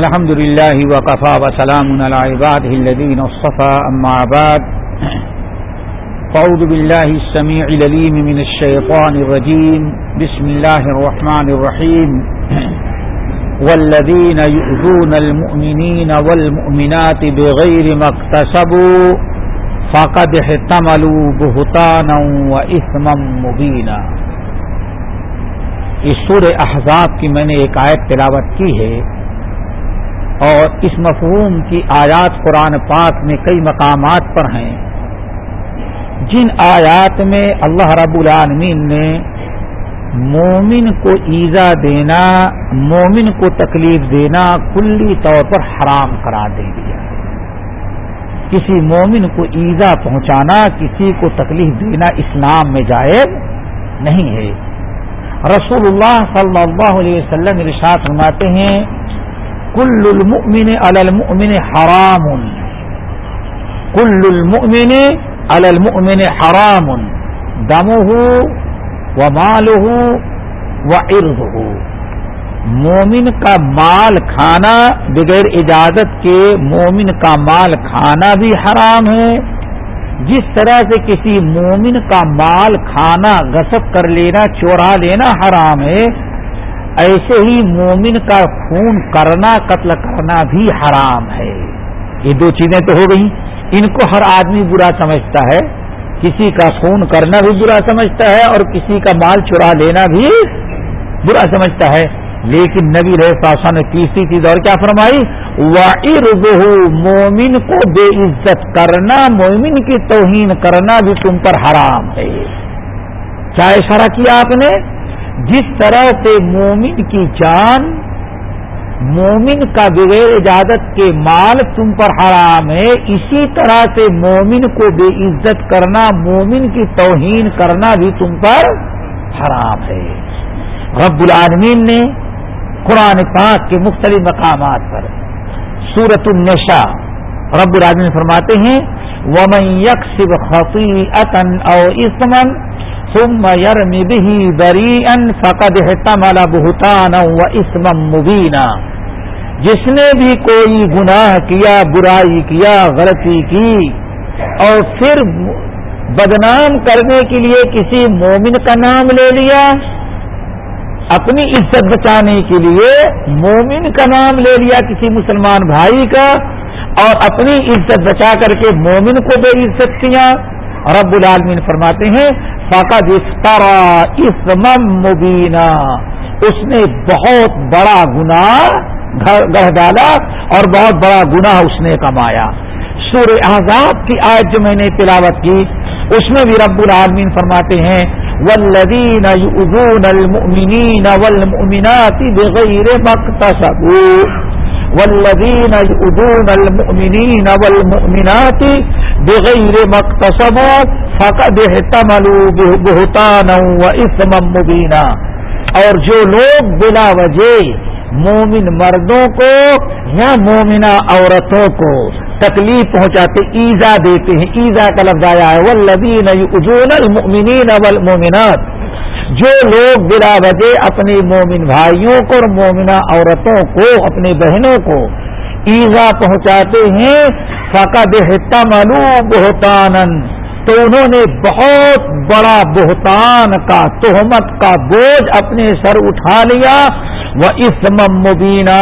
الحمد لله وقفى وسلام على عباده الذين اصطفى، أما بعد. فأعوذ بالله السميع لليم من الشيطان الرجيم. بسم الله الرحمن الرحيم. والذين يؤذون المؤمنين والمؤمنات بغير ما اكتسبوا فقد احتملوا بهتانا وإثما مبينا. اس سورہ احزاب کی میں نے ایک آیت تلاوت کی ہے. اور اس مفہوم کی آیات قرآن پاک میں کئی مقامات پر ہیں۔ جن آیات میں اللہ رب العالمین نے مومن کو ایزا دینا، مومن کو تکلیف دینا کلی طور پر حرام قرار دے دیا۔ کسی مومن کو ایزا پہنچانا، کسی کو تکلیف دینا اسلام میں جائز نہیں ہے۔ رسول اللہ صلی اللہ علیہ وسلم ارشاد فرماتے ہیں کل المؤمن علی المؤمن حرام. کل المؤمن علی المؤمن حرام. دمه وماله وعرضه. مومن کا مال کھانا بغیر اجازت کے مومن کا مال کھانا بھی حرام ہے. جس طرح سے کسی مومن کا مال کھانا غصب کر لینا، چورا لینا حرام ہے ایسے ہی مومن کا خون کرنا قتل کرنا بھی حرام ہے۔ یہ دو چیزیں تو ہو گئی ان کو ہر آدمی برا سمجھتا ہے۔ کسی کا خون کرنا بھی برا سمجھتا ہے اور کسی کا مال چرا لینا بھی برا سمجھتا ہے۔ لیکن نبی رہ پاسا نے تیسری چیز اور کیا فرمائی؟ وا مومن کو بے عزت کرنا، مومن کی توہین کرنا بھی تم پر حرام ہے۔ کیا اشارہ کیا آپ نے؟ جس طرح سے مومن کی جان، مومن کا بغیر اجازت کے مال تم پر حرام ہے، اسی طرح سے مومن کو بے عزت کرنا، مومن کی توہین کرنا بھی تم پر حرام ہے۔ رب العالمین نے قرآن پاک کے مختلف مقامات پر سورت النشا رب العالمین فرماتے ہیں، ومن یکسب خفی او اسمن ثم یرم به بریئا فقد احتمل بہتانا و اسم مبینا جس نے بھی کوئی گناہ کیا، برائی کیا، غلطی کی، اور پھر بدنام کرنے کے لیے کسی مومن کا نام لے لیا، اپنی عزت بچانے کے لیے مومن کا نام لے لیا کسی مسلمان بھائی کا، اور اپنی عزت بچا کر کے مومن کو بے عزت کیا۔ رب العالمین فرماتے ہیں فقط افطرا اسم مبینہ اس نے بہت بڑا گناہ گڑھ ڈالا اور بہت بڑا گناہ اس نے کمایا۔ سور آزاد کی آیت جو میں نے تلاوت کی، اس میں بھی رب العالمین فرماتے ہیں والذین یؤذون المؤمنین والمؤمنات بغیر مقتصبوا والذین یؤذون المؤمنین والمؤمنات بغیر مقتصبوا فقد احتملوا بہتانا واثما مبینا اور جو لوگ بلا وجہ مومن مردوں کو یا مومنہ عورتوں کو تکلیف پہنچاتے ایزا دیتے ہیں، ایزا کا لفظ آیا ہے ولدین اجون المؤمنین والمؤمنات۔ جو لوگ بلا وجہ اپنے مومن بھائیوں کو اور مومنہ عورتوں کو اپنی بہنوں کو ایزا پہنچاتے ہیں، فقد ملو بہتانن تو انہوں نے بہت بڑا بہتان کا، تہمت کا بوجھ اپنے سر اٹھا لیا۔ وہ اسم مبینہ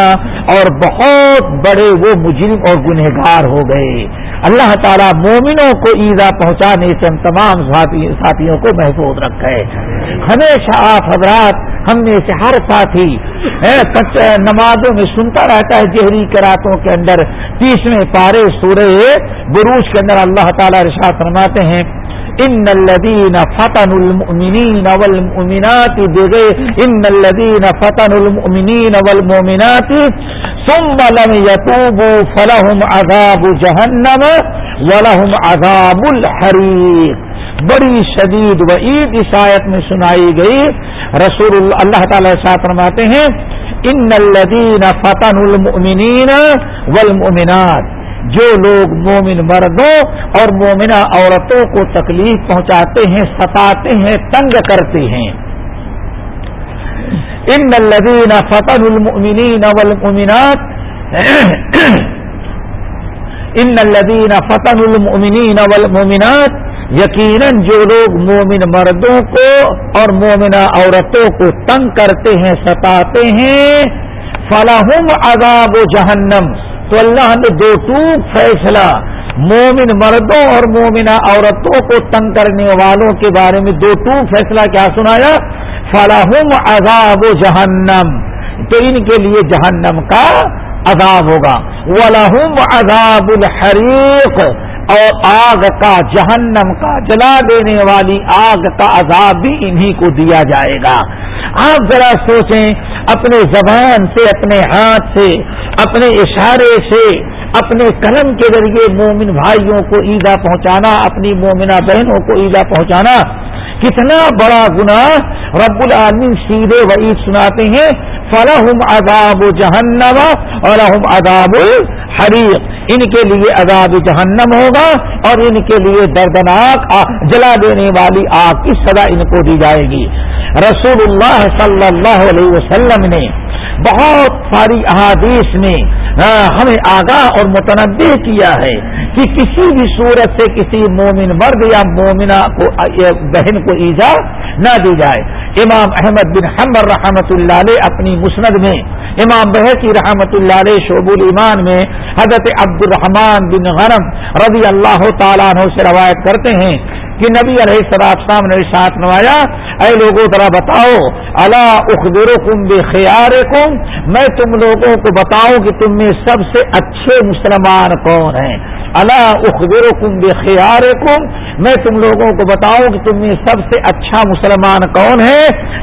اور بہت بڑے وہ مجرم اور گنہگار ہو گئے۔ اللہ تعالیٰ مومنوں کو ایزا پہنچانے سے ہم تمام ساتھیوں کو محفوظ رکھے۔ ہمیشہ آپ حضرات ہم میں سے ہر ساتھی نمازوں میں سنتا رہتا ہے جہری کراتوں کے اندر، تیسویں پارے سورے بروج کے اندر اللہ تعالیٰ رشاد فرماتے ہیں ان الذين فتنوا المؤمنين والمؤمنات بغير ان الذين فتنوا المؤمنين والمؤمنات ثم لم يتوبوا فلهم عذاب جهنم ولهم عذاب الحريق بڑی شدید وعید اس آیت میں سنائی گئی۔ رسول اللہ تعالی ساتھ فرماتے ہیں ان الذين فتنوا المؤمنين والمؤمنات جو لوگ مومن مردوں اور مومنہ عورتوں کو تکلیف پہنچاتے ہیں، ستاتے ہیں، تنگ کرتے ہیں۔ ان الذین فتن المؤمنین والمؤمنات، ان الدین فتح المؤمنین والمؤمنات، یقیناً جو لوگ مومن مردوں کو اور مومنہ عورتوں کو تنگ کرتے ہیں، ستاتے ہیں فلاحم عذاب و جہنم۔ تو اللہ نے دو ٹوک فیصلہ مومن مردوں اور مومنہ عورتوں کو تنگ کرنے والوں کے بارے میں دو ٹوک فیصلہ کیا سنایا؟ فلاحم عذاب و جہنم تو ان کے لیے جہنم کا عذاب ہوگا۔ ولہم عذاب الحریق اور آگ کا جہنم کا جلا دینے والی آگ کا عذاب بھی انہی کو دیا جائے گا۔ آپ ذرا سوچیں اپنے زبان سے، اپنے ہاتھ سے، اپنے اشارے سے، اپنے قلم کے ذریعے مومن بھائیوں کو ایزا پہنچانا، اپنی مومنہ بہنوں کو ایزا پہنچانا۔ کتنا بڑا گنا رب العالمین سیدھے وعید سناتے ہیں فلاحم عذاب جہنم اور عذاب الحریق ان کے لیے عذاب جہنم ہوگا اور ان کے لیے دردناک جلا دینے والی آگ کی سزا ان کو دی جائے گی۔ رسول اللہ صلی اللہ علیہ وسلم نے بہت ساری احادیث میں ہمیں آگاہ اور متنوع کیا ہے کہ کسی بھی صورت سے کسی مومن مرد یا مومنہ کو بہن کو ایجا نہ دی جائے۔ امام احمد بن حمر رحمت اللہ علیہ اپنی مسند میں، امام بحثی رحمت اللہ علیہ شعب الایمان میں حضرت عبد الرحمان بن غنم رضی اللہ تعالیٰ عنہ سے روایت کرتے ہیں کہ نبی علیہ سراب صاحب نے ساتھ نوایا، اے لوگوں، ذرا بتاؤ اللہ اخبر کم بے خیار میں تم لوگوں کو بتاؤں کہ تم میں سب سے اچھے مسلمان کون ہیں۔ اللہ اخبر کم بے خیار میں تم لوگوں کو بتاؤں کہ تم میں سب سے اچھا مسلمان کون ہے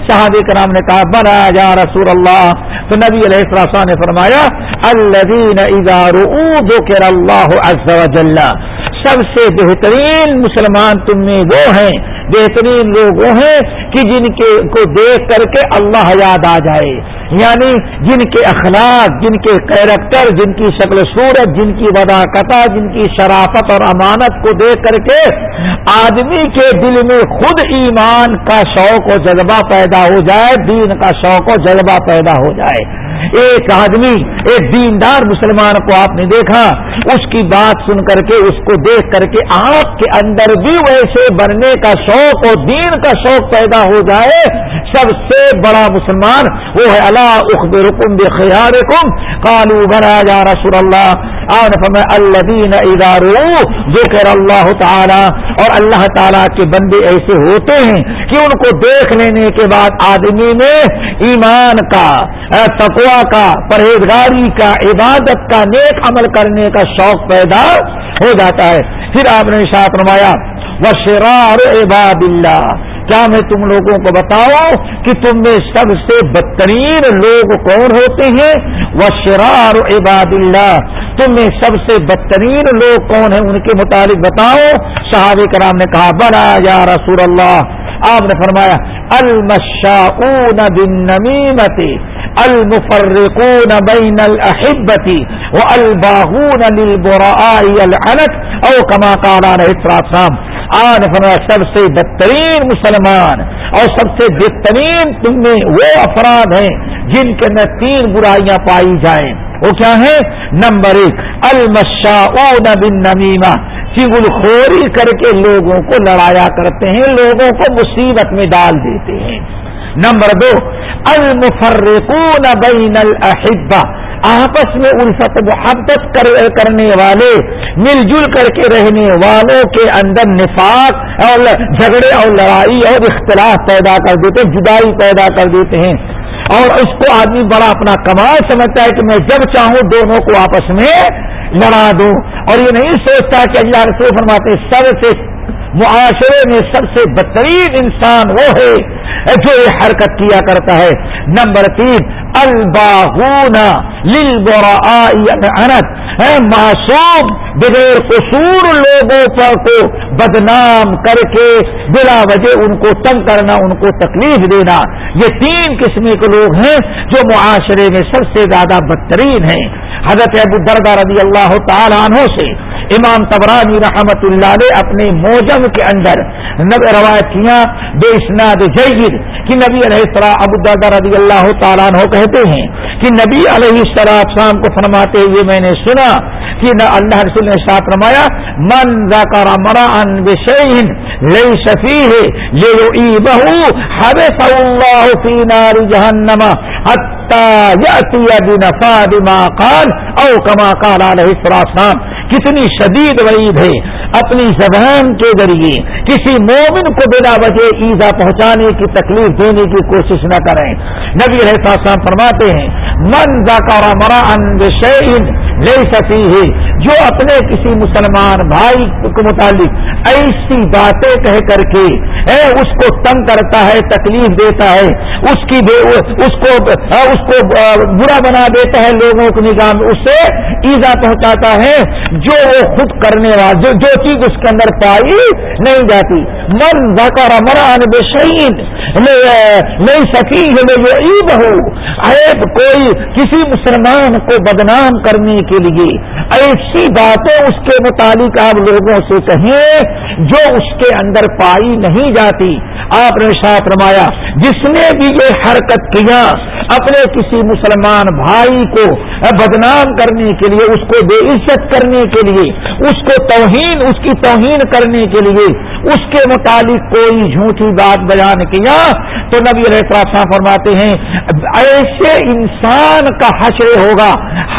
شہاد کرام نے کہا بنا جا رسول اللہ۔ تو نبی علیہ السلام نے فرمایا الدین ادار اللہ عز و جل۔ سب سے بہترین مسلمان تم میں وہ ہیں، بہترین لوگ وہ ہیں کہ جن کے کو دیکھ کر کے اللہ یاد آ جائے۔ یعنی جن کے اخلاق، جن کے کیریکٹر جن کی شکل صورت، جن کی وداقت جن کی شرافت اور امانت کو دیکھ کر کے آدمی کے دل میں خود ایمان کا شوق و جذبہ پیدا ہو جائے، دین کا شوق و جذبہ پیدا ہو جائے۔ ایک آدمی، ایک دیندار مسلمان کو آپ نے دیکھا، اس کی بات سن کر کے، اس کو دیکھ کر کے آپ کے اندر بھی ویسے بننے کا شوق اور دین کا شوق پیدا ہو جائے۔ سب سے بڑا مسلمان وہ ہے اللہ اخبر رکم بے خیال کالو بنا جا رسول اللہ الدین ادارو ذکر اللہ تعالی اور اللہ تعالی کے بندے ایسے ہوتے ہیں کہ ان کو دیکھ لینے کے بعد آدمی میں ایمان کا تقوا کا، پرہیزگاری کا، عبادت کا، نیک عمل کرنے کا شوق پیدا ہو جاتا ہے۔ پھر آپ نے ساتھ نمایا وہ شرار عباد اللہ کیا میں تم لوگوں کو بتاؤں کہ تم میں سب سے بدترین لوگ کون ہوتے ہیں؟ وہ شرار عباد اللہ تم میں سب سے بدترین لوگ کون ہیں؟ ان کے متعلق بتاؤ صحابہ کرام نے کہا بنا یا رسول اللہ! آپ نے فرمایا المشاؤن بالنمیمتی المفرقون بین الاحبتی والباغون للبراء العنت او کما قال علیہ السلام آج فرمایا سب سے بدترین مسلمان اور سب سے بہترین تم میں وہ افراد ہیں جن کے میں تین برائیاں پائی جائیں۔ وہ کیا ہے نمبر ایک المشاؤن بن نمیما چگل خوری کر کے لوگوں کو لڑایا کرتے ہیں، لوگوں کو مصیبت میں ڈال دیتے ہیں۔ نمبر دو، المفرقون بین الاحبہ آپس میں الفت محبت کرنے والے، مل جل کر کے رہنے والوں کے اندر نفاق اور جھگڑے اور لڑائی اور اختلاف پیدا کر دیتے جدائی پیدا کر دیتے ہیں۔ اور اس کو آدمی بڑا اپنا کمال سمجھتا ہے کہ میں جب چاہوں دونوں کو آپس میں لڑا دوں۔ اور یہ نہیں سوچتا کہ اللہ رسول فرماتے سب سے معاشرے میں سب سے بدترین انسان وہ ہے جو یہ حرکت کیا کرتا ہے۔ نمبر تین الباغون ہے معصوم، بغیر قصور لوگوں پر کو بدنام کر کے، بلا وجہ ان کو تنگ کرنا، ان کو تکلیف دینا۔ یہ تین قسم کے لوگ ہیں جو معاشرے میں سب سے زیادہ بدترین ہیں۔ حضرت ابو دردہ رضی اللہ تعالیٰ عنہ سے امام تبرانی رحمت اللہ علیہ اپنے موجم کے اندر روایت کیا بے اسناد جید کہ نبی علیہ السلام ابو دادا رضی اللہ تعالیٰ عنہ کہتے ہیں کہ نبی علیہ السلام شام کو فرماتے ہوئے میں نے سنا کہ نہ اللہ رسول نے ساتھ رمایا من ذکر مران بشین لئی شفی ہے یہ ای بہو ہر اللہ فی نار جہنم بما قال او کما قال علیہ السلام. کتنی شدید وعید ہے اپنی زبان کے ذریعے، کسی مومن کو بلا وجہ ایزا پہنچانے کی تکلیف دینے کی کوشش نہ کریں۔ نبی رحساس فرماتے ہیں، من ذکر مران شعین لے سکی ہے جو اپنے کسی مسلمان بھائی کے متعلق ایسی باتیں کہہ کر کے، اے، اس کو تنگ کرتا ہے، تکلیف دیتا ہے، اس کی اس کو اس کو برا بنا دیتا ہے لوگوں کے نظام اس سے ایزا پہنچاتا ہے جو وہ خود کرنے والا، جو چیز اس کے اندر پائی نہیں جاتی۔ من بکر مران بے شہید نہیں سکی ہے جو عید ہو کوئی کسی مسلمان کو بدنام کرنے کے لیے ایسی باتیں اس کے متعلق آپ لوگوں سے کہیں، جو اس کے اندر پائی نہیں جاتی۔ آپ نے ساتھ رمایا جس نے بھی یہ حرکت کیا، اپنے کسی مسلمان بھائی کو بدنام کرنے کے لیے، اس کو بے عزت کرنے کے لیے، اس کو توہین، اس کی توہین کرنے کے لیے، اس کے متعلق کوئی جھوٹی بات بیان کیا، تو نبی علیہ فرماتے ہیں، ایسے انسان کا حشر ہوگا۔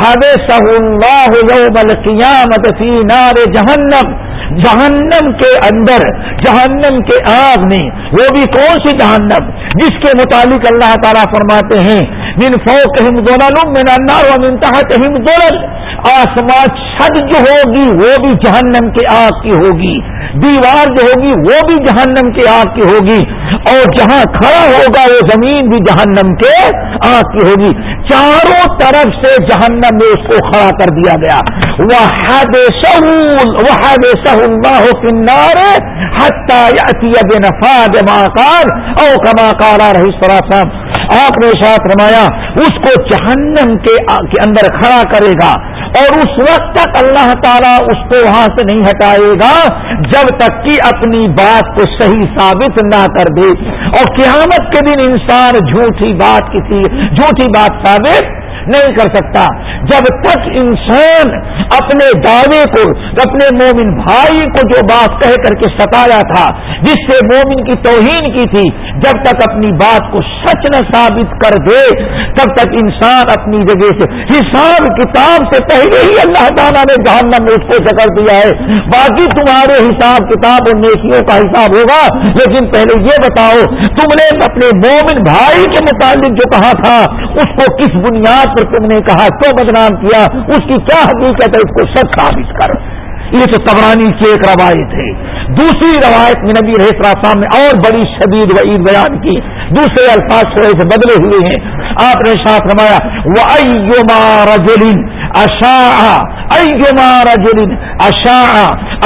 اللہ یوم القیامت فی نار جہنم جہنم کے اندر، جہنم کے آگ نے وہ بھی کون سی جہنم؟ جس کے متعلق اللہ تعالیٰ فرماتے ہیں من فوق ہم دونوں من انار و من تحت ہم دولل آسمان چھت جو ہوگی، وہ بھی جہنم کے آگ کی ہوگی. دیوار جو ہوگی، وہ بھی جہنم کے آگ کی ہوگی. اور جہاں کھڑا ہوگا، وہ زمین بھی جہنم کے آگ کی ہوگی. چاروں طرف سے جہنم میں اس کو کھڑا کر دیا گیا. وہ حد سہول وہ حد سہول ہو کنار بے نفا جما کار او کما کارا رہی سراسم آپ نے ساتھ رمایا اس کو جہنم کے اندر کھڑا کرے گا اور اس وقت تک اللہ تعالیٰ اس کو وہاں سے نہیں ہٹائے گا جب تک کہ اپنی بات کو صحیح ثابت نہ کر دے اور قیامت کے دن انسان جھوٹی بات کسی جھوٹی بات ثابت نہیں کر سکتا۔ جب تک انسان اپنے دعوے کو، اپنے مومن بھائی کو جو بات کہہ کر کے ستایا تھا، جس سے مومن کی توہین کی تھی، جب تک اپنی بات کو سچ نہ ثابت کر دے، تب تک انسان اپنی جگہ سے، حساب کتاب سے پہلے ہی اللہ تعالیٰ نے جہنم میں اس کو جکڑ دیا ہے۔ باقی تمہارے حساب کتاب اور نیکیوں کا حساب ہوگا، لیکن پہلے یہ بتاؤ، تم نے اپنے مومن بھائی کے متعلق جو کہا تھا، اس کو کس بنیاد پر تم نے کہا، تو بدنام کیا، اس کی کیا حقیقت ہے؟ اس کو سچ ثابت کر۔ یہ تو تبرانی کی ایک روایت ہے۔ دوسری روایت میں نبی رہسرا صاحب نے اور بڑی شدید و عید بیان کی۔ دوسرے الفاظ تھوڑے سے بدلے ہوئے ہیں۔ آپ نے ساتھ رمایا وہ رجولین اشا ایما رجولین اشا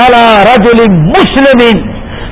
الا رجولین مسلم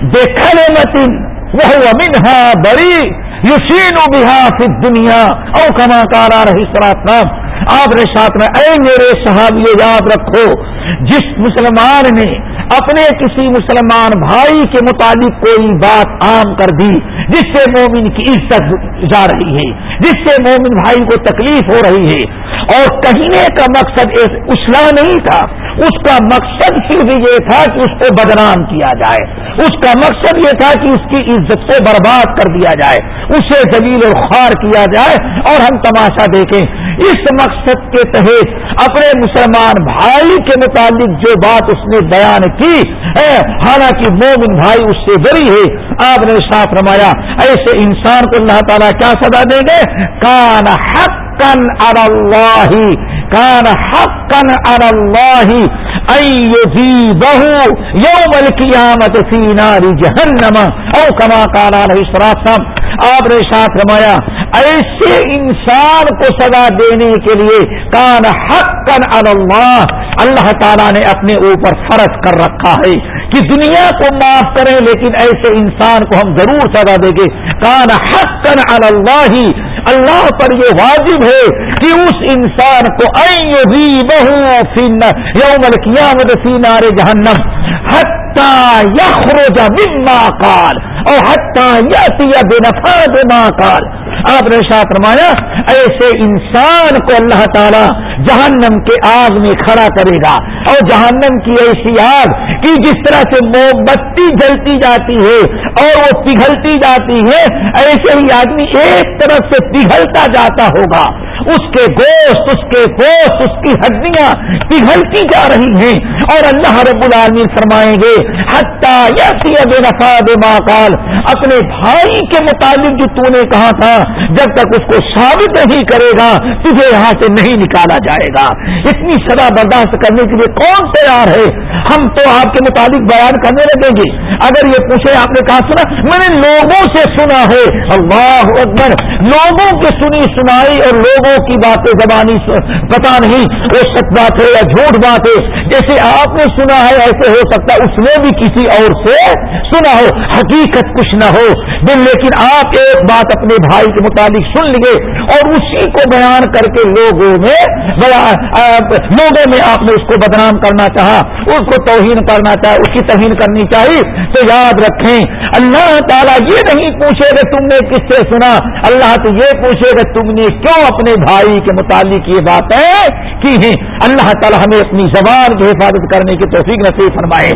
دیکھنے متن وہ منہا بڑی یوشین بہا فی دنیا او کما کارا رہی سرات نام آپ نے ساتھ میں اے میرے صحابی یاد رکھو، جس مسلمان نے اپنے کسی مسلمان بھائی کے متعلق کوئی بات عام کر دی، جس سے مومن کی عزت جا رہی ہے، جس سے مومن بھائی کو تکلیف ہو رہی ہے۔ اور کہنے کا مقصد اسلح نہیں تھا، اس کا مقصد صرف یہ تھا کہ اس کو بدنام کیا جائے۔ اس کا مقصد یہ تھا کہ اس کی عزت سے برباد کر دیا جائے۔ اسے زلیل اور خوار کیا جائے اور ہم تماشا دیکھیں۔ اس مقصد کے تحت اپنے مسلمان بھائی کے متعلق جو بات اس نے بیان کی حالانکہ مومن بھائی اس سے بری ہے۔ آپ نے ساتھ رمایا ایسے انسان کو اللہ تعالیٰ کیا سزا دیں گے؟ کان حق کن اللہ، کان حق کن اللہ بہو یوم القیامت فی ناری جہنم، او کما کانا نہیں آپ نے ساتھ رمایا ایسے انسان کو سزا دینے کے لیے کان حق کن اللہ اللہ تعالیٰ نے اپنے اوپر فرض کر رکھا ہے کہ دنیا کو معاف کریں، لیکن ایسے انسان کو ہم ضرور سزا دیں گے۔ کان حق کن اللہ اللہ پر یہ واجب ہے کہ اس انسان کو بھی بہو یوم القیامت فی نار جہنم حتہ یخرج مما قال اور حتہ یاتی بے نفا بے کال آپ نے شاہ رمایا ایسے انسان کو اللہ تعالیٰ جہنم کے آگ میں کھڑا کرے گا۔ اور جہنم کی ایسی آگ کہ جس طرح سے موم بتی جلتی جاتی ہے اور وہ پگھلتی جاتی ہے، ایسے ہی آدمی ایک طرف سے پگھلتا جاتا ہوگا۔ اس کے گوشت، اس کے گوشت، اس کی ہڈیاں پگھلتی جا رہی ہیں۔ اور اللہ رب العالمین فرمائیں گے، حتیٰ بے نفا ماکال اپنے بھائی کے متعلق جو تو نے کہا تھا، جب تک اس کو ثابت نہیں کرے گا، تجھے یہاں سے نہیں نکالا جائے گا۔ اتنی سزا برداشت کرنے کے لیے کون تیار ہے؟ ہم تو آپ کے مطابق بیان کرنے لگیں گے۔ اگر یہ پوچھے، آپ نے کہا، سنا، میں نے لوگوں سے سنا ہے۔ اللہ اکبر، لوگوں کی سنی سنائی اور لوگوں کی باتیں زبانی پتا نہیں وہ سچ بات ہے یا جھوٹ بات ہے۔ جیسے آپ نے سنا ہے، ایسے ہو سکتا اس نے بھی کسی اور سے سنا ہو۔ حقیقت کچھ نہ ہو۔ دن لیکن آپ ایک بات اپنے بھائی کے متعلق سن لیے اور اسی کو بیان کر کے لوگوں میں لوگوں میں آپ نے اس کو بدنام کرنا چاہا۔ اس کو توہین کرنا چاہے اس کی توہین کرنی چاہیے تو یاد رکھیں، اللہ تعالیٰ یہ نہیں پوچھے گا تم نے کس سے سنا۔ اللہ تو یہ پوچھے گا تم نے کیوں اپنے بھائی کے متعلق یہ باتیں کی ہیں اللہ تعالیٰ ہمیں اپنی زبان کی حفاظت کرنے کی توفیق نصیب فرمائے۔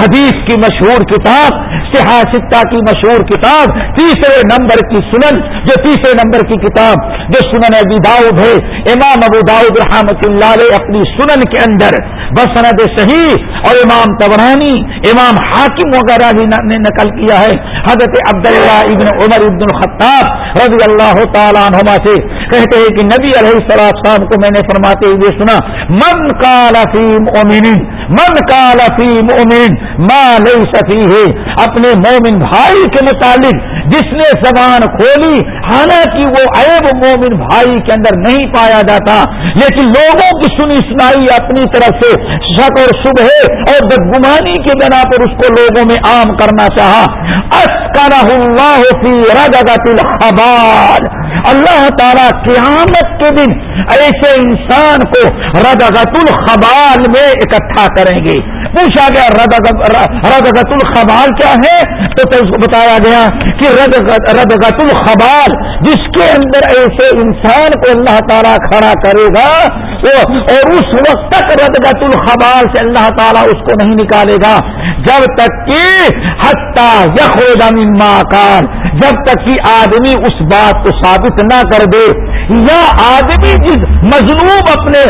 حدیث کی مشہور کتاب سیاستہ کی مشہور کتاب، تیسرے نمبر کی سنن، جو تیسرے نمبر کی کتاب، جو سنن ابی داؤد ہے۔ امام ابو داؤد رحمت اللہ علیہ اپنی سنن کے اندر بسند صحیح اور امام تبرانی امام حاکم وغیرہ بھی نے نقل کیا ہے۔ حضرت عبداللہ ابن عمر ابن الخطاب رضی اللہ تعالیٰ عنہما سے کہتے ہیں کہ نبی علیہ السلام صاحب کو میں نے فرماتے ہوئے سنا، من کال فیم اومین من کال فیم اومین ماں لئی سفی ہے اپنے مومن بھائی کے متعلق جس نے زبان کھولی، حالانکہ وہ عیب مومن بھائی کے اندر نہیں پایا جاتا، لیکن لوگوں کی سنی سنائی اپنی طرف سے شک اور صبح اور بدگمانی کی بنا پر اس کو لوگوں میں عام کرنا چاہا۔ اللہ فی رگت الحبال۔ اللہ تعالیٰ قیامت کے دن ایسے انسان کو ردگت الخبال میں اکٹھا کریں گے۔ پوچھا گیا ردگت الخبال کیا ہے؟ تو اس کو بتایا گیا کہ ردگت الخبال جس کے اندر ایسے انسان کو اللہ تعالیٰ کھڑا کرے گا اور اس وقت تک ردگت الخبال سے اللہ تعالیٰ اس کو نہیں نکالے گا۔ جب تک کہ حتہ یخود کار جب تک کہ آدمی اس بات کو ثابت نہ کر دے یا آدمی جس مظلوم اپنے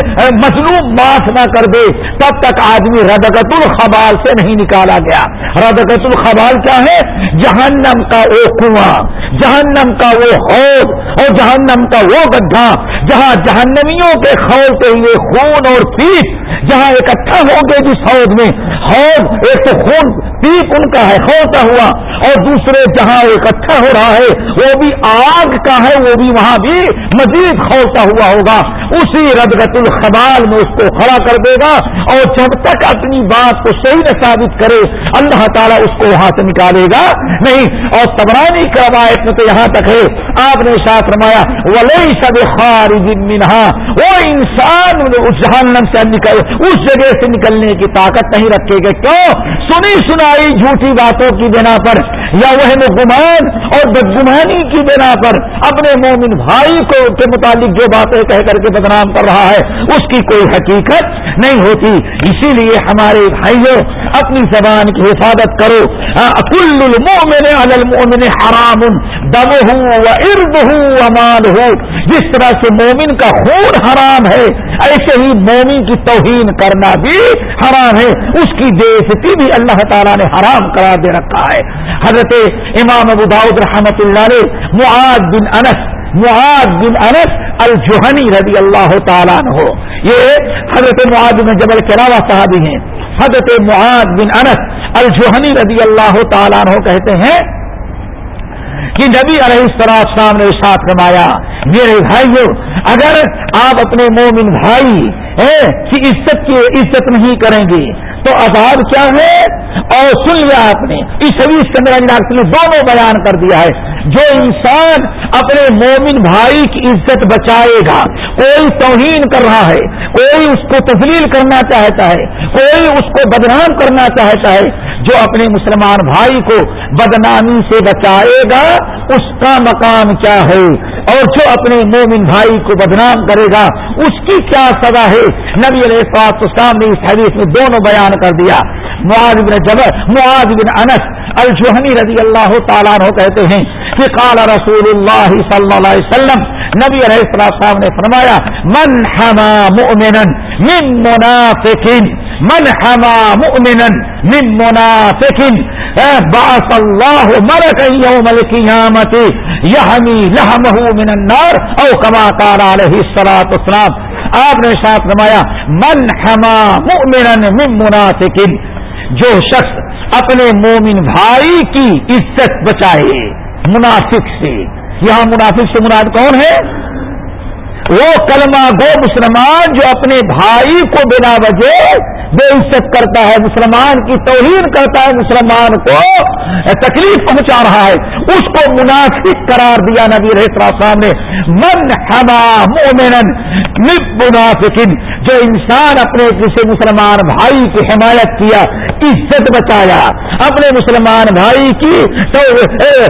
مظلوم معاف نہ کر دے، تب تک آدمی ردگت الخبال سے نہیں نکالا گیا۔ ردگت الخبال کیا ہے؟ جہنم کا وہ کنواں، جہنم کا وہ حوض اور جہنم کا وہ گڈھا جہاں جہنمیوں کے کھولتے ہوئے خون اور پیٹ، جہاں اکٹھا ہوں گے جس حوض میں خوف، ایک تو خون پیپ ان کا ہے کھولتا ہوا۔ اور دوسرے جہاں اکٹھا اچھا ہو رہا ہے، وہ بھی آگ کا ہے، وہ بھی وہاں بھی مزید کھولتا ہوا ہوگا۔ اسی ردگت الخبال میں اس کو کھڑا کر دے گا اور جب تک اپنی بات کو صحیح نہ ثابت کرے، اللہ تعالیٰ اس کو وہاں سے نکالے گا۔ نہیں، اور تبرانی کا روایت میں تو یہاں تک ہے۔ آپ نے ساتھ رمایا ولی سب خارج منہا وہ انسان جہنم سے نکل، اس جگہ سے نکلنے کی طاقت نہیں رکھے گا۔ کیوں؟ سنی سنائی جھوٹی باتوں کی بنا پر، یا وہ گمان اور بدگمانی کی بنا پر، اپنے مومن بھائی کو کے متعلق جو باتیں کہہ کر کے بدنام کر رہا ہے، اس کی کوئی حقیقت نہیں ہوتی۔ اسی لیے ہمارے بھائیوں، اپنی زبان کی حفاظت کرو۔ ہاں، کل المومن علی المومن حرام دم ہوں ارد ہوں امال ہو جس طرح سے مومن کا خون حرام ہے، ایسے ہی مومن کی توہین کرنا بھی حرام ہے۔ اس کی بےزتی بھی اللہ تعالیٰ نے حرام قرار دے رکھا ہے۔ حضرت امام ابو داؤد رحمت اللہ علیہ، معاذ بن انس، معاذ بن انس الجوہنی رضی اللہ تعالیٰ ہو یہ حضرت معاذ بن جبل کے علاوہ صحابی ہیں۔ حضرت معاذ بن انس الجوہنی رضی اللہ تعالیٰ عنہ کہتے ہیں کہ نبی علیہ السلام نے ساتھ رمایا میرے بھائیوں اگر آپ اپنے مومن بھائی کی عزت کی عزت نہیں کریں گے، تو عذاب کیا ہے؟ اور سن لیا آپ نے، اس حدیث کے اندر نے دونوں بیان کر دیا ہے، جو انسان اپنے مومن بھائی کی عزت بچائے گا، کوئی توہین کر رہا ہے، کوئی اس کو تسلیل کرنا چاہتا ہے، کوئی اس کو بدنام کرنا چاہتا ہے جو اپنے مسلمان بھائی کو بدنامی سے بچائے گا، اس کا مقام کیا ہے؟ اور جو اپنے مومن بھائی کو بدنام کرے گا، اس کی کیا سزا ہے؟ نبی علیہ السلام نے اس حدیث میں دونوں بیان کر دیا۔ معاذ بن جبر معاذ بن انس الجوہنی رضی اللہ تعالیٰ عنہ کہتے ہیں کہ قال رسول اللہ صلی اللہ علیہ وسلم، نبی علیہ السلام نے فرمایا، من حما مؤمنا من منافق من حما مؤمنا من منافق بعث الله ملكا يوم القيامة يحمي لحمه من النار، او كما قال عليه الصلاة والسلام۔ آپ نے ساتھ فرمایا، من حما مؤمنا من منافق جو شخص اپنے مومن بھائی کی عزت بچائے منافق سے۔ یہاں منافق سے مراد کون ہے؟ وہ کلمہ گو مسلمان جو اپنے بھائی کو بنا وجہ بے عزت کرتا ہے، مسلمان کی توہین کرتا ہے، مسلمان کو تکلیف پہنچا رہا ہے۔ اس کو مناسب قرار دیا نبی صاحب نے، من ہما مومن منافقن جو انسان اپنے کسی مسلمان بھائی کی حمایت کیا، عزت بچایا، اپنے مسلمان بھائی کی تو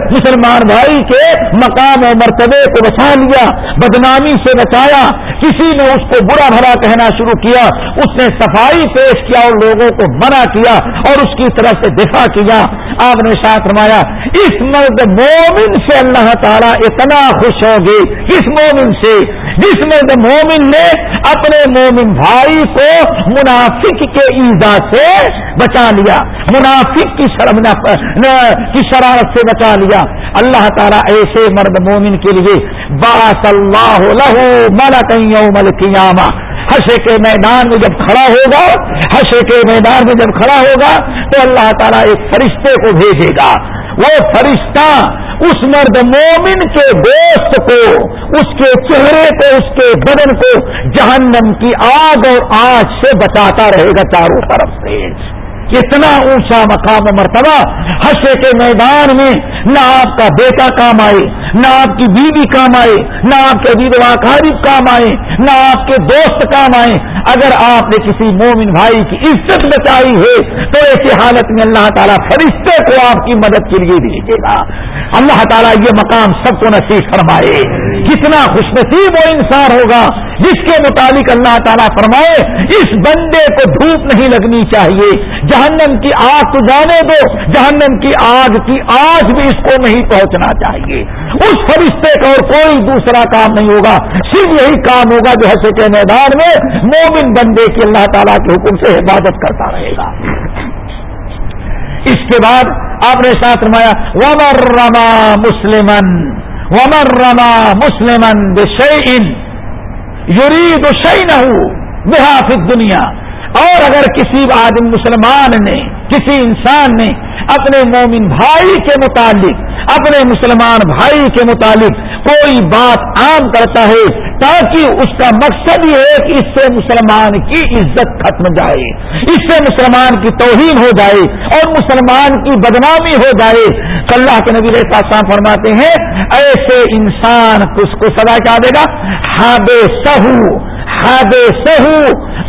مسلمان بھائی کے مقام و مرتبے کو بچا لیا، بدنامی سے بچایا، کسی نے اس کو برا بھرا کہنا شروع کیا، اس نے صفائی پیش کیا اور لوگوں کو منع کیا اور اس کی طرف سے دفاع کیا۔ آپ نے ساتھ رمایا اس مرد مومن سے اللہ تعالیٰ اتنا خوش ہوگی۔ اس مومن سے، جس مرد مومن نے اپنے مومن بھائی کو منافق کے ایزا سے بچا لیا، منافق کی شرم کی شرارت سے بچا لیا۔ اللہ تعالیٰ ایسے مرد مومن کے لیے باس اللہ لہو ملا یوم القیامہ۔ حشے کے میدان میں جب کھڑا ہوگا حشے کے میدان میں جب کھڑا ہوگا، تو اللہ تعالیٰ ایک فرشتے کو بھیجے گا۔ وہ فرشتہ اس مرد مومن کے دوست کو، اس کے چہرے کو، اس کے بدن کو جہنم کی آگ اور آج سے بچاتا رہے گا چاروں طرف سے۔ کتنا اونچا مقام مرتبہ حشے کے میدان میں نہ آپ کا بیٹا کام آئے، نہ آپ کی بیوی کام آئے، نہ آپ کے بیدوا قارب کام آئے، نہ آپ کے دوست کام آئے۔ اگر آپ نے کسی مومن بھائی کی عزت بچائی ہے، تو ایسی حالت میں اللہ تعالیٰ فرشتے کو آپ کی مدد کے لیے بھیجے گا۔ اللہ تعالیٰ یہ مقام سب کو نصیب فرمائے۔ کتنا خوش نصیب وہ انسان ہوگا جس کے متعلق اللہ تعالیٰ فرمائے، اس بندے کو دھوپ نہیں لگنی چاہیے۔ جہنم کی آگ تو جانے دو، جہنم کی آگ کی آج بھی اس کو نہیں پہنچنا چاہیے۔ اس فرشتے کا اور کوئی دوسرا کام نہیں ہوگا۔ صرف یہی کام ہوگا جو حصے کے میدان میں مومن بندے کی اللہ تعالیٰ کے حکم سے حفاظت کرتا رہے گا۔ اس کے بعد آپ نے ساتھ رمایا ومر رما مسلمن ومر رما مسلمن بشعین یورید شعین بحافظ دنیا اور اگر کسی آدمی مسلمان نے، کسی انسان نے اپنے مومن بھائی کے متعلق، اپنے مسلمان بھائی کے متعلق کوئی بات عام کرتا ہے تاکہ اس کا مقصد یہ ہے کہ اس سے مسلمان کی عزت ختم جائے، اس سے مسلمان کی توہین ہو جائے اور مسلمان کی بدنامی ہو جائے۔ اللہ کے نبی صاحب فرماتے ہیں، ایسے انسان اس کو سزا کیا دے گا؟ ہاب سہو ہاب سہو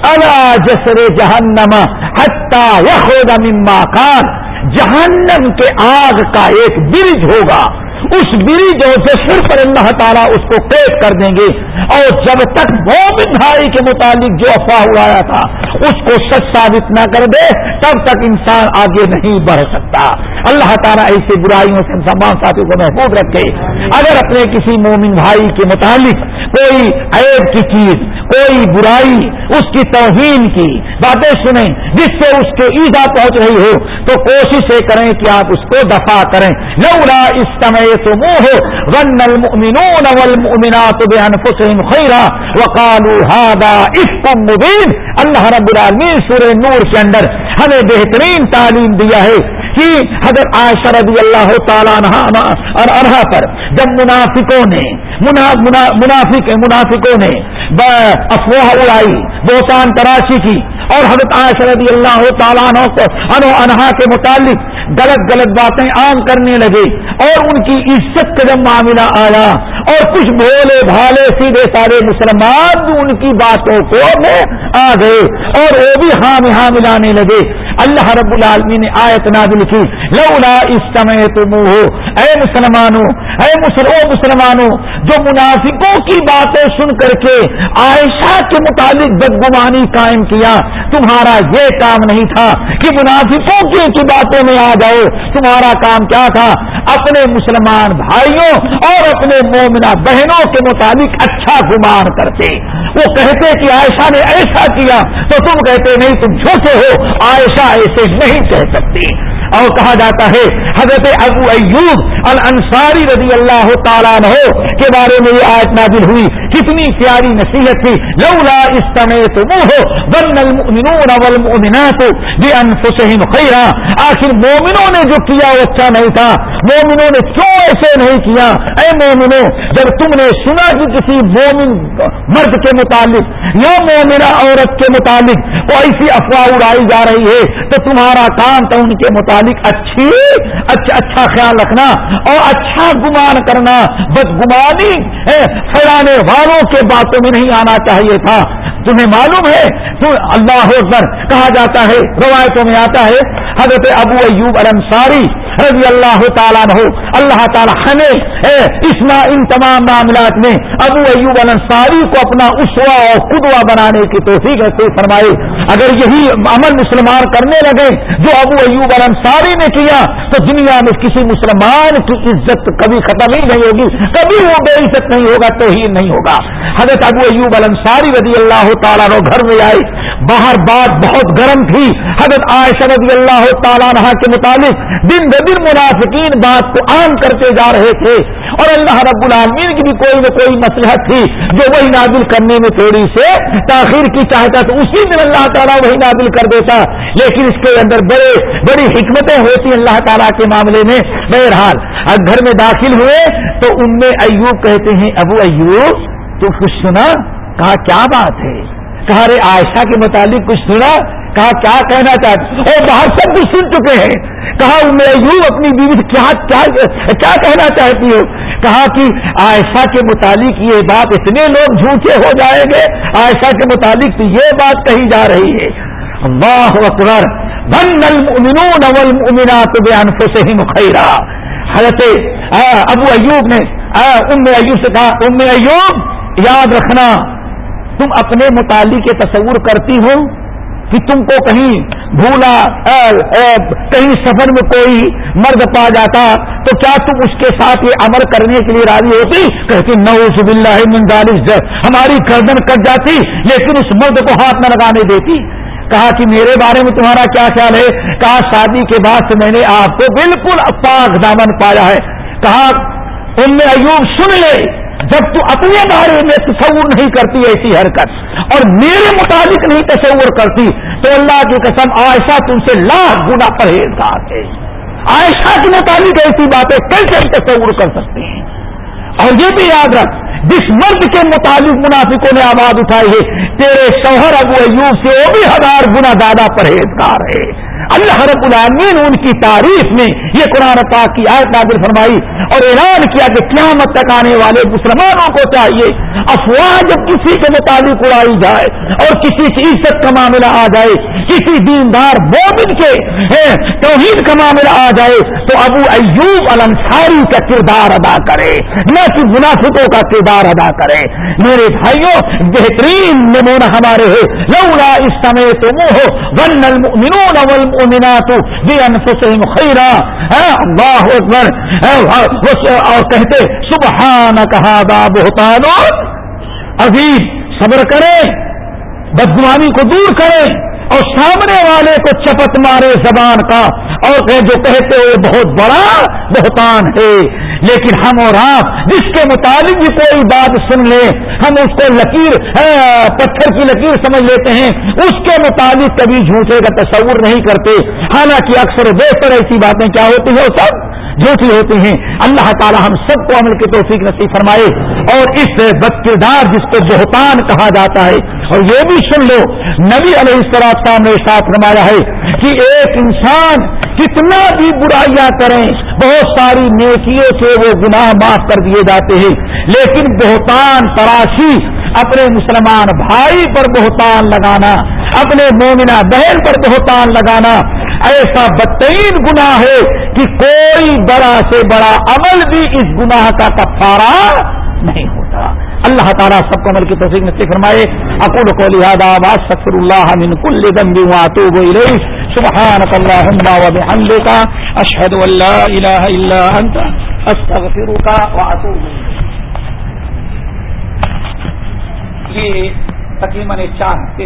الا جسر جہنم حتہ یخود مما خان جہنم کے آگ کا ایک برج ہوگا۔ اس برج اور جسر پر اللہ تعالیٰ اس کو قید کر دیں گے۔ اور جب تک مومن بھائی کے متعلق جو افواہ اڑایا تھا اس کو سچ ثابت نہ کر دے، تب تک انسان آگے نہیں بڑھ سکتا۔ اللہ تعالیٰ ایسی برائیوں سے سامان ساتھی کو محفوظ رکھے۔ اگر اپنے کسی مومن بھائی کے متعلق کوئی عیب کی چیز، کوئی برائی اس کی توہین کی باتیں سنیں، جس سے اس کے ایزا پہنچ رہی ہو، تو کوشش یہ کریں کہ آپ اس کو دفاع کریں۔ لولا اس سمے تو منہ ون المؤمنون والمؤمنات بانفسهم خیرا وقالوا هذا افق مبین اللہ رب العالمین سورہ نور کے اندر ہمیں بہترین تعلیم دیا ہے کہ حضرت عائشہ رضی اللہ تعالیٰ عنہ پر جب منافقوں نے منافق، منافقوں نے افواہ اڑائی، بہتان تراشی کی اور حضرت عائشہ رضی اللہ تعالیٰ عنہ انو انہا کے متعلق غلط غلط باتیں عام کرنے لگے اور ان کی عزت کا جب معاملہ آیا اور کچھ بھولے بھالے سیدھے سارے مسلمان بھی ان کی باتوں کو میں آ گئے اور وہ بھی ہاں ہاں ملانے لگے۔ اللہ رب العالمین نے آیت نازل کی۔ لولا اس سمے تم ہو اے مسلمانوں اے مسلمانوں، جو منافقوں کی باتیں سن کر کے عائشہ کے متعلق بدگمانی قائم کیا، تمہارا یہ کام نہیں تھا کہ منافقوں کی باتوں میں آ جاؤ۔ تمہارا کام کیا تھا؟ اپنے مسلمان بھائیوں اور اپنے مومنہ بہنوں کے مطابق اچھا گمان کرتے۔ وہ کہتے کہ عائشہ نے ایسا کیا تو تم کہتے نہیں تم جھوٹے ہو، عائشہ ایسے نہیں کہہ سکتی اور کہا جاتا ہے، حضرت ابو ایوب الانصاری رضی اللہ تعالیٰ ہو کے بارے میں یہ آیت نازل ہوئی۔ کتنی پیاری نصیحت تھی۔ لولا استمے تو ہو المؤمنون والمؤمنات بانفسهم خیرا۔ آخر مومنوں نے جو کیا وہ اچھا نہیں تھا۔ مومنوں نے کیوں ایسے نہیں کیا؟ اے مومنوں، جب تم نے سنا کہ کسی مومن مرد کے متعلق یا مومنہ عورت کے متعلق کوئی ایسی افواہ اڑائی جا رہی ہے، تو تمہارا کام تو ان کے متعلق متعلق اچھی اچھا اچھا خیال رکھنا اور اچھا گمان کرنا۔ بدگمانی پھیلانے والوں کے باتوں میں نہیں آنا چاہیے تھا۔ تمہیں معلوم ہے، تو اللہ اکبر کہا جاتا ہے، روایتوں میں آتا ہے حضرت ابو ایوب الانصاری رضی اللہ تعالیٰ ہو اللہ تعالیٰ ہمیں اسما ان تمام معاملات میں ابو ایوب الانصاری کو اپنا اسوا اور خدوا بنانے کی توفیق ہے فرمائے، اگر یہی عمل مسلمان کرنے لگے، جو ابو ایوب الانصاری نے کیا، تو دنیا میں کسی مسلمان کی عزت کبھی ختم ہی نہیں ہوگی، کبھی وہ بے عزت نہیں ہوگا تو ہی نہیں ہوگا۔ حضرت ابو ایوب الانصاری رضی اللہ تعالیٰ گھر میں آئے باہر بات بہت گرم تھی۔ حضرت عائشہ رضی اللہ تعالیٰ کے مطابق دن بدن منافقین بات کو عام کرتے جا رہے تھے۔ اور اللہ رب العالمین کی بھی کوئی نہ کوئی مسلحت تھی جو وہی نازل کرنے میں تھوڑی سے تاخیر کی چاہتا تو اسی دن اللہ تعالیٰ وہی نازل کر دیتا۔ لیکن اس کے اندر بڑے بڑی حکمتیں ہوتی اللہ تعالیٰ کے معاملے میں۔ بہرحال اب گھر میں داخل ہوئے تو ان میں ایوب کہتے ہیں، ابو ایوب، تو کچھ سنا، کہا، کیا بات ہے؟ کہا رے عائشہ کے متعلق کچھ سنا، کہا، کیا کہنا چاہتے اور باہر سب کچھ سن چکے ہیں۔ کہا میں یوں اپنی بیوی کیا کیا کہنا چاہتی ہو؟ کہا کہ عائشہ کے متعلق یہ بات اتنے لوگ جھوٹے ہو جائیں گے، عائشہ کے متعلق تو یہ بات کہی جا رہی ہے۔ اللہ اکبر بن المؤمنون والمؤمنات بانفسهم خیرا. حضرت ابو ایوب نے ام ایوب سے کہا، ام ایوب، یاد رکھنا تم اپنے متعلق یہ تصور کرتی ہو کہ تم کو کہیں بھولا کہیں سفر میں کوئی مرد پا جاتا، تو کیا تم اس کے ساتھ یہ عمل کرنے کے لیے راضی ہوتی؟ کہتی نوز باللہ من ذالک ہماری گردن کٹ جاتی، لیکن اس مرد کو ہاتھ نہ لگانے دیتی۔ کہا کہ میرے بارے میں تمہارا کیا خیال ہے؟ کہا، شادی کے بعد سے میں نے آپ کو بالکل پاک دامن پایا ہے۔ کہا ان میں ایوب، سن لے۔ جب تو اپنے بارے میں تصور نہیں کرتی ایسی حرکت اور میرے مطابق نہیں تصور کرتی تو اللہ کی قسم عائشہ تم سے لاکھ گنا پرہیزگار ہے۔ عائشہ کے مطابق ایسی باتیں کیسے تصور کر سکتے ہیں؟ اور یہ بھی یاد رکھ، جس مرد کے مطابق منافقوں نے آواز اٹھائی ہے، تیرے شوہر ابو ایوب سے وہ بھی ہزار گنا زیادہ پرہیزگار ہے۔ اللہ رب العالمین ان کی تعریف میں یہ قرآن پاک کی آیت نازل فرمائی اور اعلان کیا کہ قیامت تک آنے والے مسلمانوں کو چاہیے افواہ جب کسی کے مطابق اڑائی جائے اور کسی کی عزت کا معاملہ آ جائے، کسی دیندار مومن کے توحید کا معاملہ آ جائے، تو ابو ایوب الانصاری کا کردار ادا کرے، نہ کہ منافقوں کا کردار ادا کرے۔ میرے بھائیوں، بہترین نمونہ ہمارے ہے لولا اس سمے تم المؤمنات بانفسهم خیرا اللہ اکبر. اور کہتے، سبحانک هذا بہتان. عزیز، صبر کریں، بدگمانی کو دور کریں، اور سامنے والے کو چپت مارے زبان کا. اور جو کہتے ہو بہت بڑا بہتان ہے. لیکن ہم اور آپ جس کے مطابق بھی کوئی بات سن لیں، ہم اس کو لکیر پتھر کی لکیر سمجھ لیتے ہیں۔ اس کے مطابق کبھی جھوٹے کا تصور نہیں کرتے۔ حالانکہ اکثر بیشتر ایسی باتیں کیا ہوتی ہیں سب جھوٹی ہوتی ہیں۔ اللہ تعالی ہم سب کو عمل کی توفیق نصیب فرمائے۔ اور اس بد کردار جس کو بہتان کہا جاتا ہے۔ اور یہ بھی سن لو، نبی علیہ السلام نے ساتھ رمایا ہے کہ ایک انسان کتنا بھی برائیاں کریں، بہت ساری نیکیوں سے وہ گناہ معاف کر دیے جاتے ہیں۔ لیکن بہتان، تراشی، اپنے مسلمان بھائی پر بہتان لگانا، اپنے مومنہ بہن پر بہتان لگانا ایسا بدترین گناہ ہے کہ کوئی بڑا سے بڑا عمل بھی اس گناہ کا کفارہ نہیں ہوتا۔ اللہ تعالیٰ سب کو عمل کی توفیق میں فرمائے۔ اقول کو لہٰذا سفر اللہ من کل دمبی واتوب سبحانك اللهم وبحمدك اشهد ان لا اله الا انت۔ استغفرك واتوب الیک یہ تقریباً چار